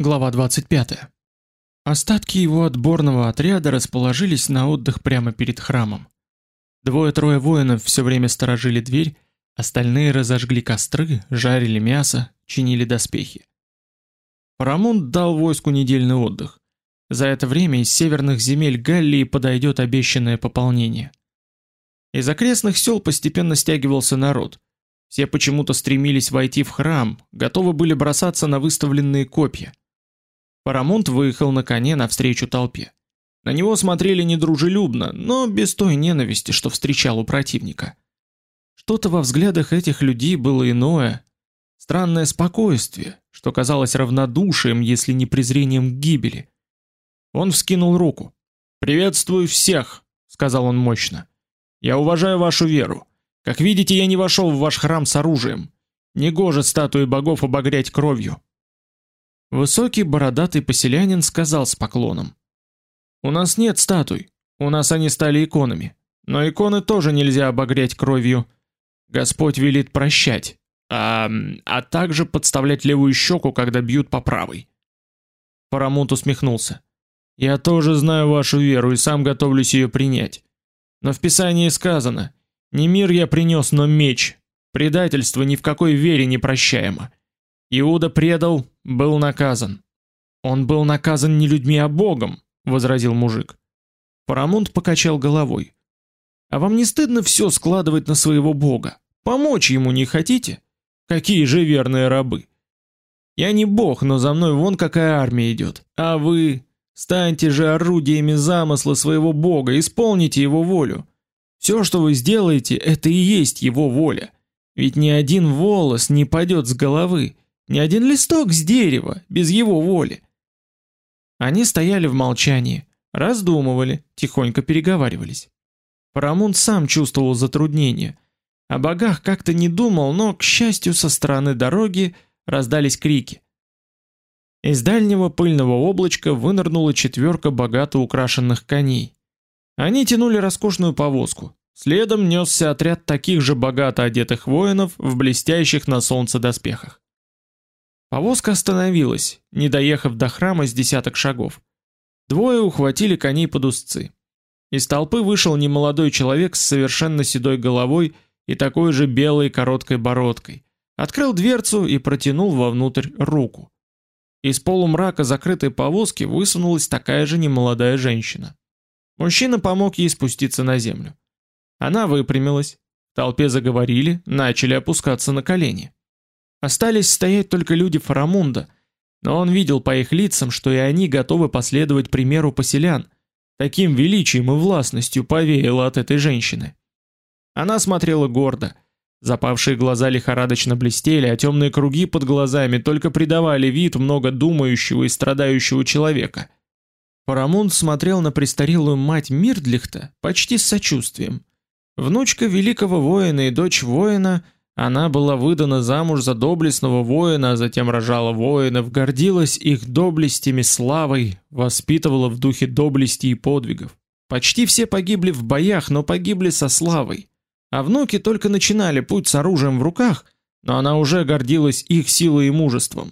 Глава 25. Остатки его отборного отряда расположились на отдых прямо перед храмом. Двое-трое воинов все время сторожили дверь, остальные разожгли костры, жарили мясо, чинили доспехи. Парамунд дал войску недельный отдых. За это время из северных земель Галлии подойдет обещанное пополнение. Из окрестных сел постепенно стягивался народ. Все почему-то стремились войти в храм, готовы были бросаться на выставленные копья. Парамонт выехал на коне навстречу толпе. На него смотрели недружелюбно, но без той ненависти, что встречал у противника. Что-то во взглядах этих людей было иное, странное спокойствие, что казалось равнодушием, если не презрением к гибели. Он вскинул руку. "Приветствую всех", сказал он мощно. "Я уважаю вашу веру. Как видите, я не вошел в ваш храм с оружием. Негоже статуи богов обогрять кровью. Высокий бородатый поселянин сказал с поклоном: "У нас нет статуй, у нас они стали иконами, но иконы тоже нельзя обогреть кровью. Господь велит прощать, а а также подставлять левую щеку, когда бьют по правой". Парамонт усмехнулся. "Я тоже знаю вашу веру и сам готовлюсь ее принять. Но в Писании сказано: не мир я принес, но меч. Предательство ни в какой вере не прощаемо. Иуда предал, был наказан. Он был наказан не людьми, а Богом, возразил мужик. Парамонт покачал головой. А вам не стыдно все складывать на своего бога? Помочь ему не хотите? Какие же верные рабы. Я не бог, но за мной вон какая армия идет. А вы станьте же орудиями замысла своего бога, исполните его волю. Все, что вы сделаете, это и есть его воля. Ведь ни один волос не падет с головы, ни один листок с дерева без его воли. Они стояли в молчании, раздумывали, тихонько переговаривались. Парамунд сам чувствовал затруднение. О богах как-то не думал, но, к счастью, со стороны дороги раздались крики. Из дальнего пыльного облачка вынырнула четверка богато украшенных коней. Они тянули роскошную повозку. Следом несся отряд таких же богато одетых воинов в блестящих на солнце доспехах. Повозка остановилась, не доехав до храма с десяток шагов. Двое ухватили коней под узцы. Из толпы вышел немолодой человек с совершенно седой головой и такой же белой короткой бородкой. Открыл дверцу и протянул вовнутрь руку. Из полумрака закрытой повозки высунулась такая же немолодая женщина. Мужчина помог ей спуститься на землю. Она выпрямилась. В толпе заговорили, начали опускаться на колени. Остались стоять только люди Фарамунда, но он видел по их лицам, что и они готовы последовать примеру поселян. Таким величием и властностью повеяло от этой женщины. Она смотрела гордо. Запавшие глаза лихорадочно блестели, а темные круги под глазами только придавали вид много думающего и страдающего человека. Фарамунд смотрел на престарелую мать Мирдлихта почти с сочувствием. Внучка великого воина и дочь воина – она была выдана замуж за доблестного воина, а затем рожала воинов, гордилась их доблестями, славой, воспитывала в духе доблести и подвигов. Почти все погибли в боях, но погибли со славой. А внуки только начинали путь с оружием в руках, но она уже гордилась их силой и мужеством.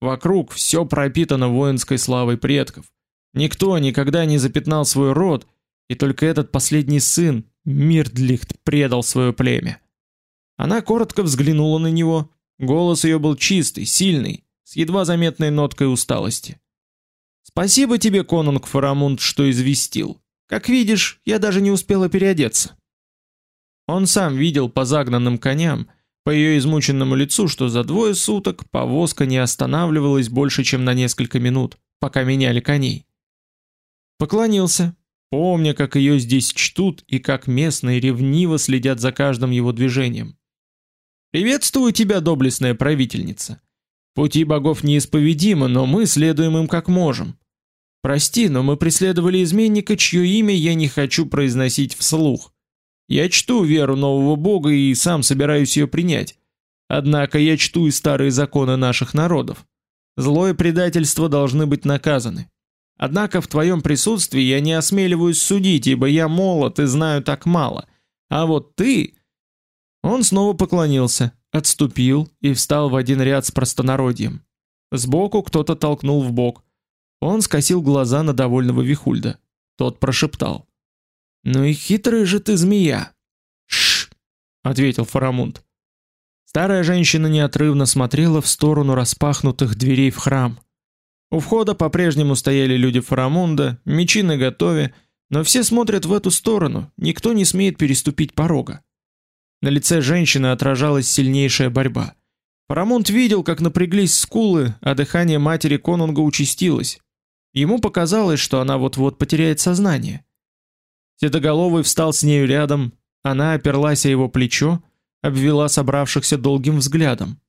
Вокруг все пропитано воинской славой предков. Никто никогда не запятнал свой род, и только этот последний сын, Мирдлихт, предал свое племя. Она коротко взглянула на него. Голос ее был чистый, сильный, с едва заметной ноткой усталости. Спасибо тебе, конунг Фарамунд, что известил. Как видишь, я даже не успела переодеться. Он сам видел по загнанным коням, по ее измученному лицу, что за двое суток повозка не останавливалась больше, чем на несколько минут, пока меняли коней. Поклонился, помня, как ее здесь чтут и как местные ревниво следят за каждым его движением. Приветствую тебя, доблестная правительница. Пути богов неисповедимы, но мы следуем им как можем. Прости, но мы преследовали изменника, чье имя я не хочу произносить вслух. Я чту веру нового бога и сам собираюсь ее принять. Однако я чту и старые законы наших народов. Зло и предательство должны быть наказаны. Однако в твоем присутствии я не осмеливаюсь судить, ибо я молод и знаю так мало. А вот ты он снова поклонился, отступил и встал в один ряд с простонародьем. Сбоку кто-то толкнул в бок. Он скосил глаза на довольного Вихульда. Тот прошептал: "Ну и хитрый же ты змея". "Шш", ответил Фарамунд. Старая женщина неотрывно смотрела в сторону распахнутых дверей в храм. У входа по-прежнему стояли люди Фарамунда, мечи наготове, но все смотрят в эту сторону, никто не смеет переступить порога. На лице женщины отражалась сильнейшая борьба. Фарамунд видел, как напряглись скулы, а дыхание матери Конунга участилось. Ему показалось, что она вот-вот потеряет сознание. Седоголовый встал с нею рядом, она оперлась о его плечо, обвела собравшихся долгим взглядом.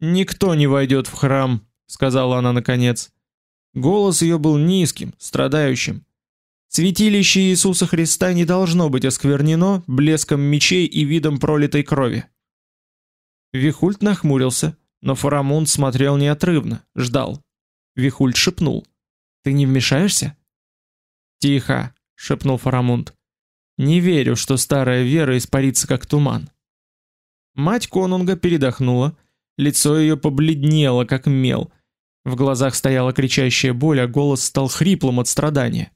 Никто не войдет в храм, сказала она наконец. Голос ее был низким, страдающим. Святилище Иисуса Христа не должно быть осквернено блеском мечей и видом пролитой крови. Вихульт нахмурился, но Фарамунд смотрел неотрывно, ждал. Вихульт шепнул: "Ты не вмешаешься?" "Тихо", шепнул Фарамунд. "Не верю, что старая вера испарится как туман". Мать Конунга передохнула, лицо ее побледнело, как мел. В глазах стояла кричащая боль, а голос стал хриплым от страдания.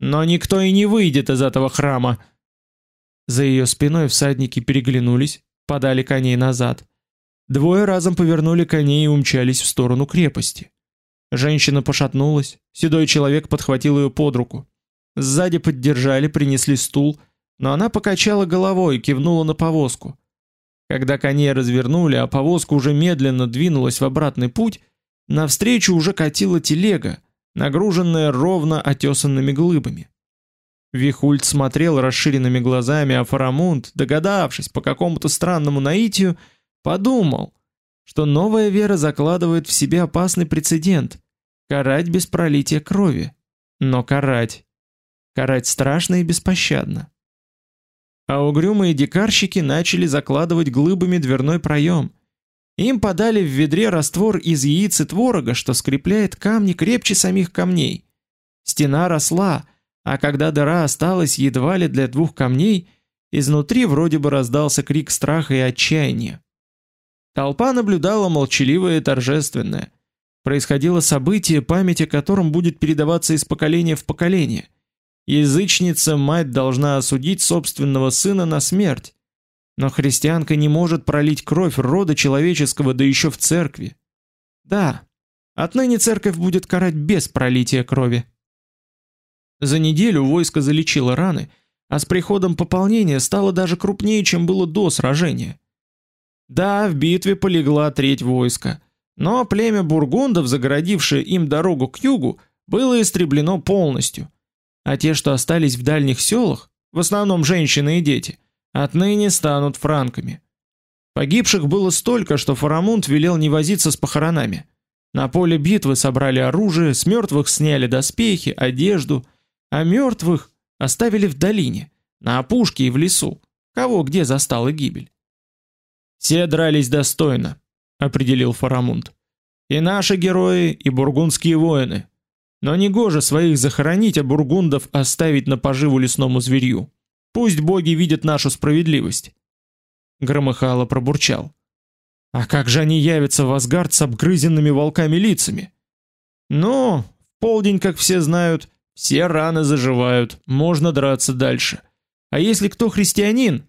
Но никто и не выйдет из этого храма. За ее спиной всадники переглянулись, подали коней назад. Двое разом повернули коней и умчались в сторону крепости. Женщина пошатнулась, седой человек подхватил ее под руку. Сзади поддержали, принесли стул, но она покачала головой и кивнула на повозку. Когда коней развернули, а повозка уже медленно двинулась в обратный путь, навстречу уже катила телега, нагруженная ровно отесанными глыбами. Вихульд смотрел расширенными глазами, а Фарамунд, догадавшись по какому-то странному наитию, подумал, что новая вера закладывает в себе опасный прецедент карать без пролития крови. Но карать, карать страшно и беспощадно а угрюмые дикарщики начали закладывать глыбами дверной проем. Им подали в ведре раствор из яиц и творога, что скрепляет камни крепче самих камней. Стена росла, а когда дыра осталась едва ли для двух камней, изнутри вроде бы раздался крик страха и отчаяния. Толпа наблюдала молчаливое и торжественное. Происходило событие, память о котором будет передаваться из поколения в поколение. Язычница мать должна осудить собственного сына на смерть. Но христианка не может пролить кровь рода человеческого, да еще в церкви. Да, отныне церковь будет карать без пролития крови. За неделю войско залечило раны, а с приходом пополнения стало даже крупнее, чем было до сражения. Да, в битве полегла треть войска, но племя бургундов, загородившее им дорогу к югу, было истреблено полностью а те, что остались в дальних селах, в основном женщины и дети, отныне станут франками. Погибших было столько, что Фарамунд велел не возиться с похоронами. На поле битвы собрали оружие, с мертвых сняли доспехи, одежду, а мертвых оставили в долине, на опушке и в лесу, кого где застала гибель. Все дрались достойно, определил Фарамунд. И наши герои, и бургундские воины. Но не гоже своих захоронить, а бургундов оставить на поживу лесному зверью. Пусть боги видят нашу справедливость. Громыхало пробурчал. А как же они явятся в Асгард с обгрызенными волками лицами? Ну, в полдень, как все знают, все раны заживают, можно драться дальше. А если кто христианин,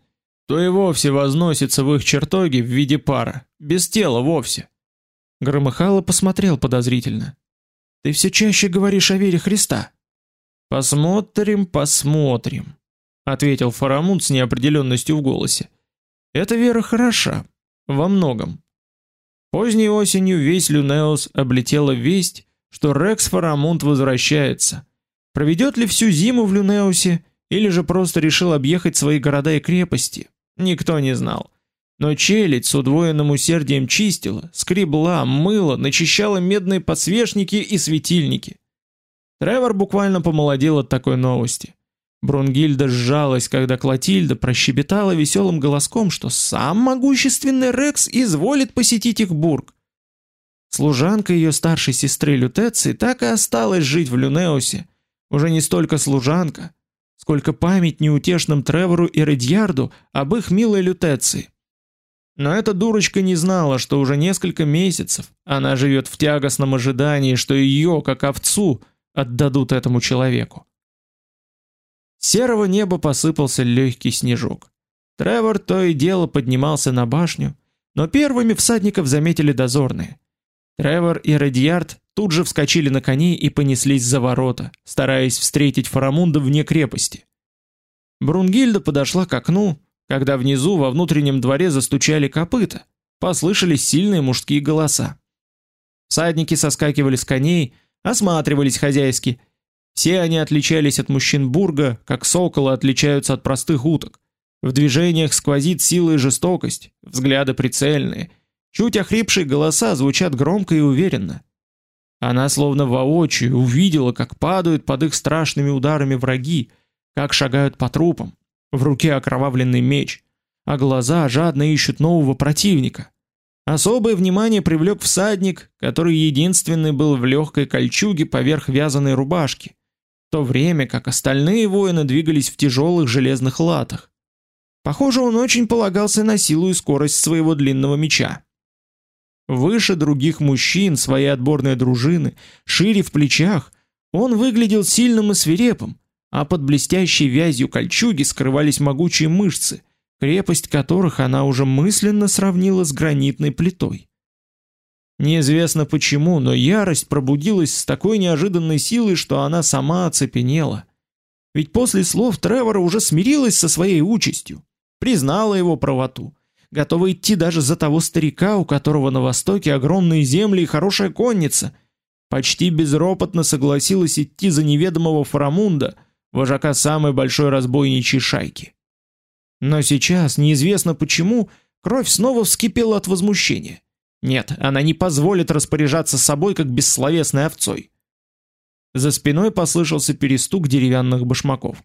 то и вовсе возносится в их чертоги в виде пара, без тела вовсе. Громыхало посмотрел подозрительно. Ты все чаще говоришь о вере Христа. Посмотрим, посмотрим, ответил Фарамунд с неопределенностью в голосе. Эта вера хороша во многом. Поздней осенью весь Люнеус облетела весть, что Рекс Фарамунд возвращается. Проведет ли всю зиму в Люнеусе или же просто решил объехать свои города и крепости? Никто не знал. Но челядь с удвоенным усердием чистила, скребла, мыла, начищала медные подсвечники и светильники. Тревор буквально помолодел от такой новости. Брунгильда сжалась, когда Клотильда прощебетала веселым голоском, что сам могущественный Рекс изволит посетить их бург. Служанка ее старшей сестры Лютеции так и осталась жить в Люнеусе. Уже не столько служанка, сколько память неутешным Тревору и Редьярду об их милой Лютеции. Но эта дурочка не знала, что уже несколько месяцев она живет в тягостном ожидании, что ее, как овцу, отдадут этому человеку. Серого неба посыпался легкий снежок. Тревор то и дело поднимался на башню, но первыми всадников заметили дозорные. Тревор и Радиард тут же вскочили на коней и понеслись за ворота, стараясь встретить Фарамунда вне крепости. Брунгильда подошла к окну, когда внизу во внутреннем дворе застучали копыта, послышались сильные мужские голоса. Всадники соскакивали с коней, осматривались хозяйски. Все они отличались от мужчин Бурга, как соколы отличаются от простых уток. В движениях сквозит сила и жестокость, взгляды прицельные, чуть охрипшие голоса звучат громко и уверенно. Она словно воочию увидела, как падают под их страшными ударами враги, как шагают по трупам, в руке окровавленный меч, а глаза жадно ищут нового противника. Особое внимание привлек всадник, который единственный был в легкой кольчуге поверх вязаной рубашки, в то время как остальные воины двигались в тяжелых железных латах. Похоже, он очень полагался на силу и скорость своего длинного меча. Выше других мужчин своей отборной дружины, шире в плечах, он выглядел сильным и свирепым, а под блестящей вязью кольчуги скрывались могучие мышцы, крепость которых она уже мысленно сравнила с гранитной плитой. Неизвестно почему, но ярость пробудилась с такой неожиданной силой, что она сама оцепенела. Ведь после слов Тревора уже смирилась со своей участью, признала его правоту, готова идти даже за того старика, у которого на востоке огромные земли и хорошая конница, почти безропотно согласилась идти за неведомого Фарамунда, вожака самой большой разбойничьей шайки. Но сейчас, неизвестно почему, кровь снова вскипела от возмущения. Нет, она не позволит распоряжаться собой как бессловесной овцой. За спиной послышался перестук деревянных башмаков.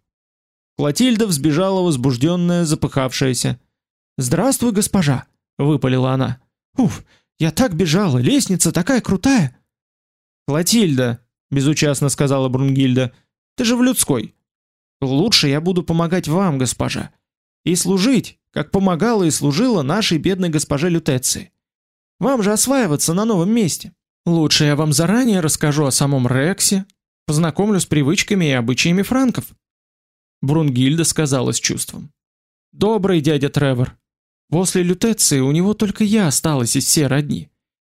Клотильда взбежала возбужденная, запыхавшаяся. "Здравствуй, госпожа", выпалила она. "Уф, я так бежала, лестница такая крутая". "Клотильда", безучастно сказала Брунгильда. "Ты же в людской. Лучше я буду помогать вам, госпожа, и служить, как помогала и служила нашей бедной госпоже Лютеции. Вам же осваиваться на новом месте. Лучше я вам заранее расскажу о самом Рексе, познакомлю с привычками и обычаями франков. Брунгильда сказала с чувством: "Добрый дядя Тревор. После Лютеции у него только я осталась из всей родни.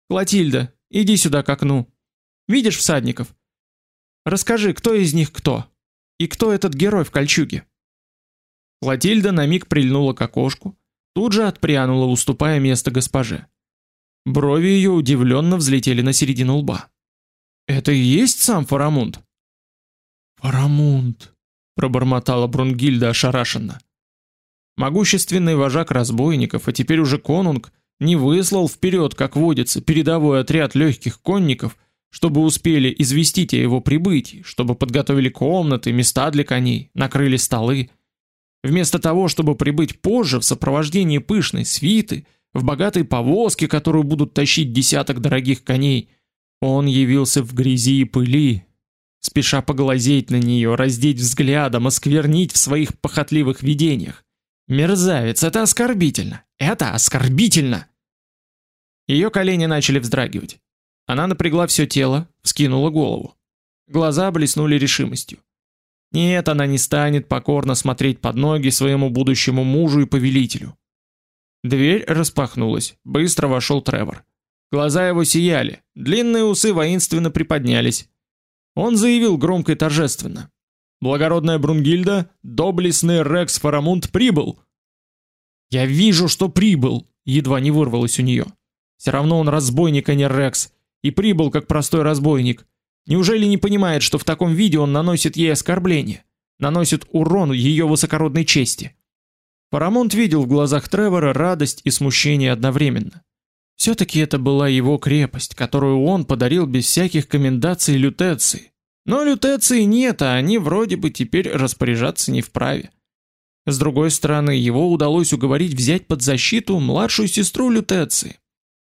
Клотильда, иди сюда к окну. Видишь всадников? Расскажи, кто из них кто?" И кто этот герой в кольчуге? Клотильда на миг прильнула к окошку, тут же отпрянула, уступая место госпоже. Брови ее удивленно взлетели на середину лба. Это и есть сам Фарамунд? Фарамунд, пробормотала Брунгильда ошарашенно. Могущественный вожак разбойников, а теперь уже конунг, не выслал вперед, как водится, передовой отряд легких конников чтобы успели известить о его прибытии, чтобы подготовили комнаты, места для коней, накрыли столы. Вместо того, чтобы прибыть позже в сопровождении пышной свиты, в богатой повозке, которую будут тащить десяток дорогих коней, он явился в грязи и пыли, спеша поглазеть на нее, раздеть взглядом, осквернить в своих похотливых видениях. Мерзавец, это оскорбительно. Это оскорбительно. Ее колени начали вздрагивать. Она напрягла все тело, вскинула голову. Глаза блеснули решимостью. Нет, она не станет покорно смотреть под ноги своему будущему мужу и повелителю. Дверь распахнулась. Быстро вошел Тревор. Глаза его сияли, длинные усы воинственно приподнялись. Он заявил громко и торжественно: "Благородная Брунгильда, доблестный Рекс Фарамунд прибыл". "Я вижу, что прибыл", едва не вырвалось у нее. Все равно он разбойник, а не Рекс и прибыл как простой разбойник. Неужели не понимает, что в таком виде он наносит ей оскорбление, наносит урон ее высокородной чести? Парамонт видел в глазах Тревора радость и смущение одновременно. все таки это была его крепость, которую он подарил без всяких комендаций лютеции. Но лютеции нет, а они вроде бы теперь распоряжаться не вправе. С другой стороны, его удалось уговорить взять под защиту младшую сестру лютеции.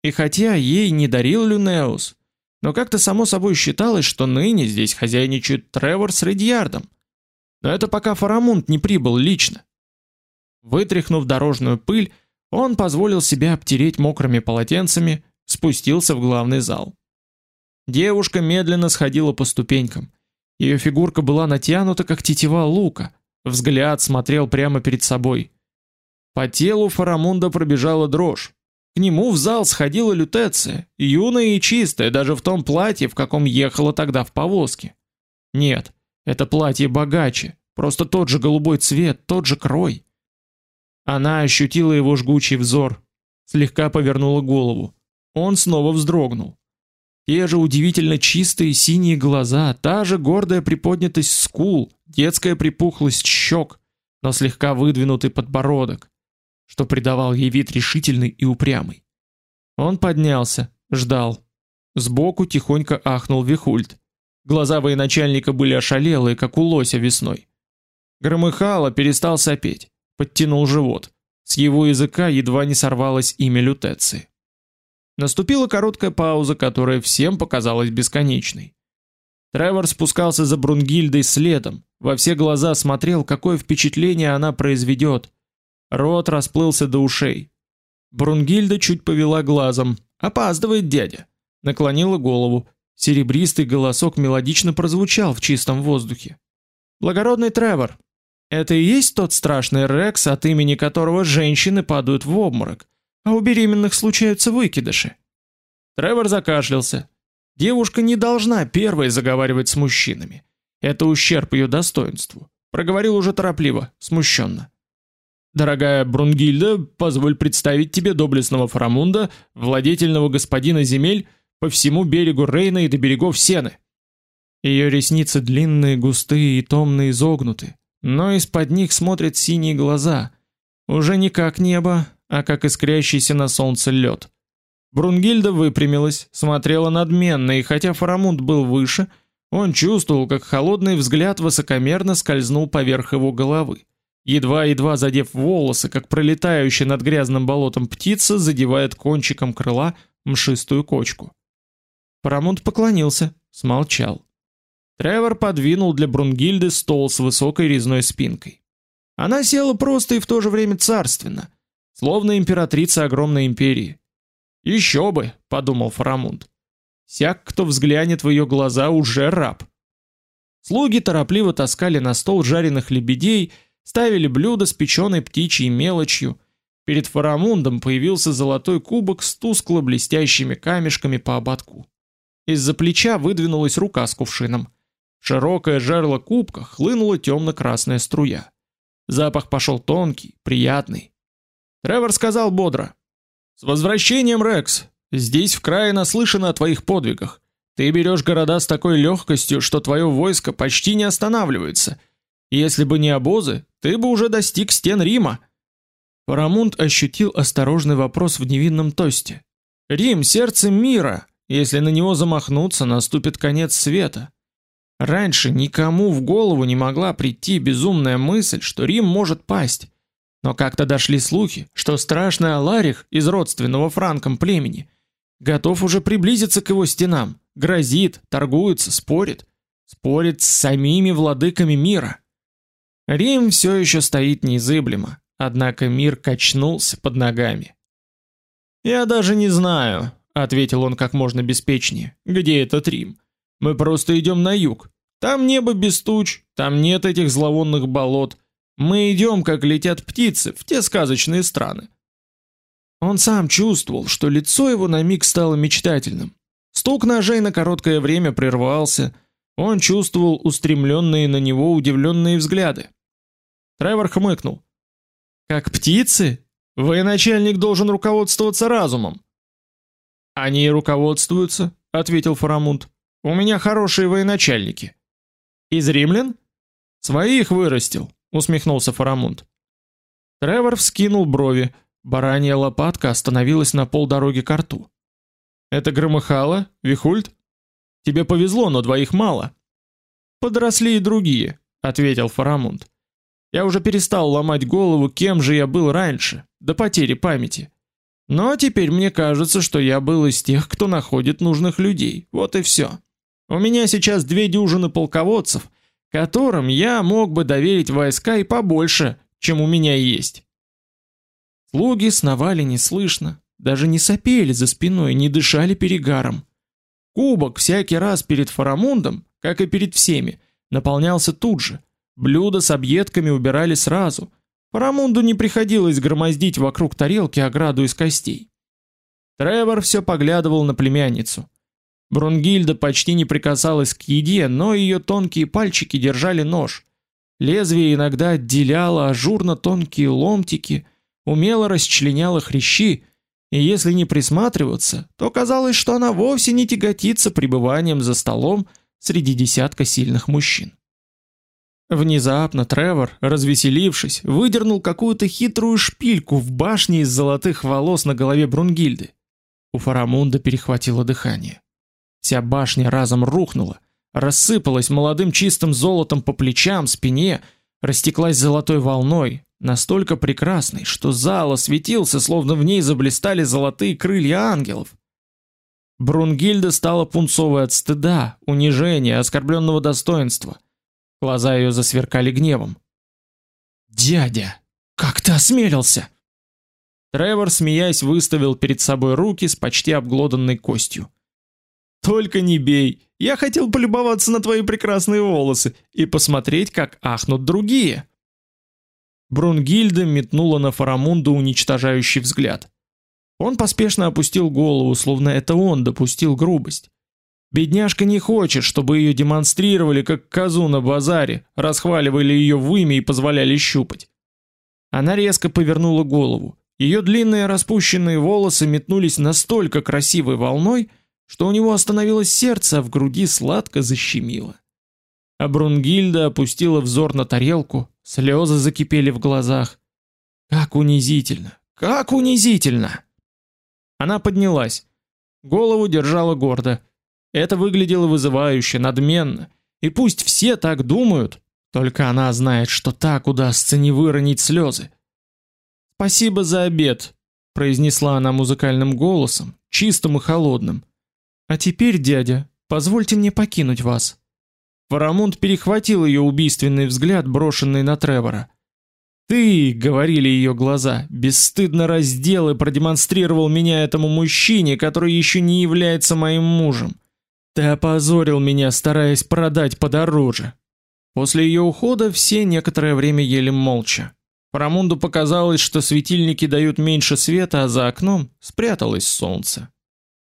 И хотя ей не дарил Люнеус, но как-то само собой считалось, что ныне здесь хозяйничает Тревор с Редьярдом. Но это пока Фарамунд не прибыл лично. Вытряхнув дорожную пыль, Он позволил себя обтереть мокрыми полотенцами, спустился в главный зал. Девушка медленно сходила по ступенькам. Ее фигурка была натянута, как тетива лука, взгляд смотрел прямо перед собой. По телу Фарамунда пробежала дрожь. К нему в зал сходила лютеция, юная и чистая, даже в том платье, в каком ехала тогда в повозке. Нет, это платье богаче, просто тот же голубой цвет, тот же крой. Она ощутила его жгучий взор, слегка повернула голову. Он снова вздрогнул. Те же удивительно чистые синие глаза, та же гордая приподнятость скул, детская припухлость щек, но слегка выдвинутый подбородок, что придавал ей вид решительный и упрямый. Он поднялся, ждал. Сбоку тихонько ахнул Вихульд. Глаза военачальника были ошалелые, как у лося весной. Громыхало перестал сопеть, подтянул живот. С его языка едва не сорвалось имя лютеции. Наступила короткая пауза, которая всем показалась бесконечной. Тревор спускался за Брунгильдой следом, во все глаза смотрел, какое впечатление она произведет. Рот расплылся до ушей. Брунгильда чуть повела глазом. Опаздывает дядя. Наклонила голову. Серебристый голосок мелодично прозвучал в чистом воздухе. Благородный Тревор, это и есть тот страшный Рекс, от имени которого женщины падают в обморок, а у беременных случаются выкидыши. Тревор закашлялся. Девушка не должна первой заговаривать с мужчинами. Это ущерб ее достоинству. Проговорил уже торопливо, смущенно. Дорогая Брунгильда, позволь представить тебе доблестного Фарамунда, владетельного господина земель по всему берегу Рейна и до берегов Сены. Ее ресницы длинные, густые и томно изогнуты, но из-под них смотрят синие глаза, уже не как небо, а как искрящийся на солнце лед. Брунгильда выпрямилась, смотрела надменно, и хотя Фарамунд был выше, он чувствовал, как холодный взгляд высокомерно скользнул поверх его головы. Едва-едва задев волосы, как пролетающая над грязным болотом птица задевает кончиком крыла мшистую кочку. Фарамунд поклонился, смолчал. Тревор подвинул для Брунгильды стол с высокой резной спинкой. Она села просто и в то же время царственно, словно императрица огромной империи. Еще бы, подумал Фарамунд. Всяк, кто взглянет в ее глаза, уже раб. Слуги торопливо таскали на стол жареных лебедей, ставили блюда с печеной птичьей мелочью. Перед Фарамундом появился золотой кубок с тускло блестящими камешками по ободку. Из-за плеча выдвинулась рука с кувшином. Широкое жерло кубка хлынула темно-красная струя. Запах пошел тонкий, приятный. Тревор сказал бодро: "С возвращением, Рекс. Здесь в крае наслышано о твоих подвигах. Ты берешь города с такой легкостью, что твое войско почти не останавливается. Если бы не обозы, ты бы уже достиг стен Рима". Парамунд ощутил осторожный вопрос в невинном тосте. Рим сердце мира. Если на него замахнуться, наступит конец света. Раньше никому в голову не могла прийти безумная мысль, что Рим может пасть. Но как-то дошли слухи, что страшный Аларих из родственного франкам племени готов уже приблизиться к его стенам, грозит, торгуется, спорит, спорит с самими владыками мира. Рим все еще стоит незыблемо, однако мир качнулся под ногами. Я даже не знаю, ответил он как можно беспечнее. Где этот Рим? Мы просто идем на юг. Там небо без туч, там нет этих зловонных болот, мы идем, как летят птицы, в те сказочные страны. Он сам чувствовал, что лицо его на миг стало мечтательным. Стук ножей на короткое время прервался. Он чувствовал устремленные на него удивленные взгляды. Тревор хмыкнул. Как птицы? Военачальник должен руководствоваться разумом. Они и руководствуются, ответил Фарамунд. У меня хорошие военачальники. Из римлян? Своих вырастил усмехнулся Фарамунд. Тревор вскинул брови. Баранья лопатка остановилась на полдороги к рту. Это громыхало, Вихульд? Тебе повезло, но двоих мало. Подросли и другие, ответил Фарамунд. Я уже перестал ломать голову, кем же я был раньше, до потери памяти. Но теперь мне кажется, что я был из тех, кто находит нужных людей. Вот и все. У меня сейчас две дюжины полководцев, которым я мог бы доверить войска и побольше, чем у меня есть. Слуги сновали неслышно, даже не сопели за спиной, не дышали перегаром. Кубок всякий раз перед Фарамундом, как и перед всеми, наполнялся тут же. Блюда с объедками убирали сразу. Фарамунду не приходилось громоздить вокруг тарелки ограду из костей. Тревор все поглядывал на племянницу. Брунгильда почти не прикасалась к еде, но ее тонкие пальчики держали нож. Лезвие иногда отделяло ажурно тонкие ломтики, умело расчленяло хрящи, и если не присматриваться, то казалось, что она вовсе не тяготится пребыванием за столом среди десятка сильных мужчин. Внезапно Тревор, развеселившись, выдернул какую-то хитрую шпильку в башне из золотых волос на голове Брунгильды. У Фарамунда перехватило дыхание. Вся башня разом рухнула, рассыпалась молодым чистым золотом по плечам, спине, растеклась золотой волной, настолько прекрасной, что зал осветился, словно в ней заблистали золотые крылья ангелов. Брунгильда стала пунцовой от стыда, унижения, оскорбленного достоинства. Глаза ее засверкали гневом. "Дядя, как ты осмелился?" Тревор, смеясь, выставил перед собой руки с почти обглоданной костью. Только не бей. Я хотел полюбоваться на твои прекрасные волосы и посмотреть, как ахнут другие. Брунгильда метнула на Фарамунда уничтожающий взгляд. Он поспешно опустил голову, словно это он допустил грубость. Бедняжка не хочет, чтобы ее демонстрировали как козу на базаре, расхваливали ее в имя и позволяли щупать. Она резко повернула голову. Ее длинные распущенные волосы метнулись настолько красивой волной, что у него остановилось сердце, а в груди сладко защемило. А Брунгильда опустила взор на тарелку, слезы закипели в глазах. Как унизительно! Как унизительно! Она поднялась. Голову держала гордо. Это выглядело вызывающе, надменно. И пусть все так думают, только она знает, что так удастся не выронить слезы. «Спасибо за обед», — произнесла она музыкальным голосом, чистым и холодным. «А теперь, дядя, позвольте мне покинуть вас». Фарамунд перехватил ее убийственный взгляд, брошенный на Тревора. «Ты», — говорили ее глаза, — «бесстыдно раздел и продемонстрировал меня этому мужчине, который еще не является моим мужем. Ты опозорил меня, стараясь продать подороже». После ее ухода все некоторое время ели молча. Фарамунду показалось, что светильники дают меньше света, а за окном спряталось солнце.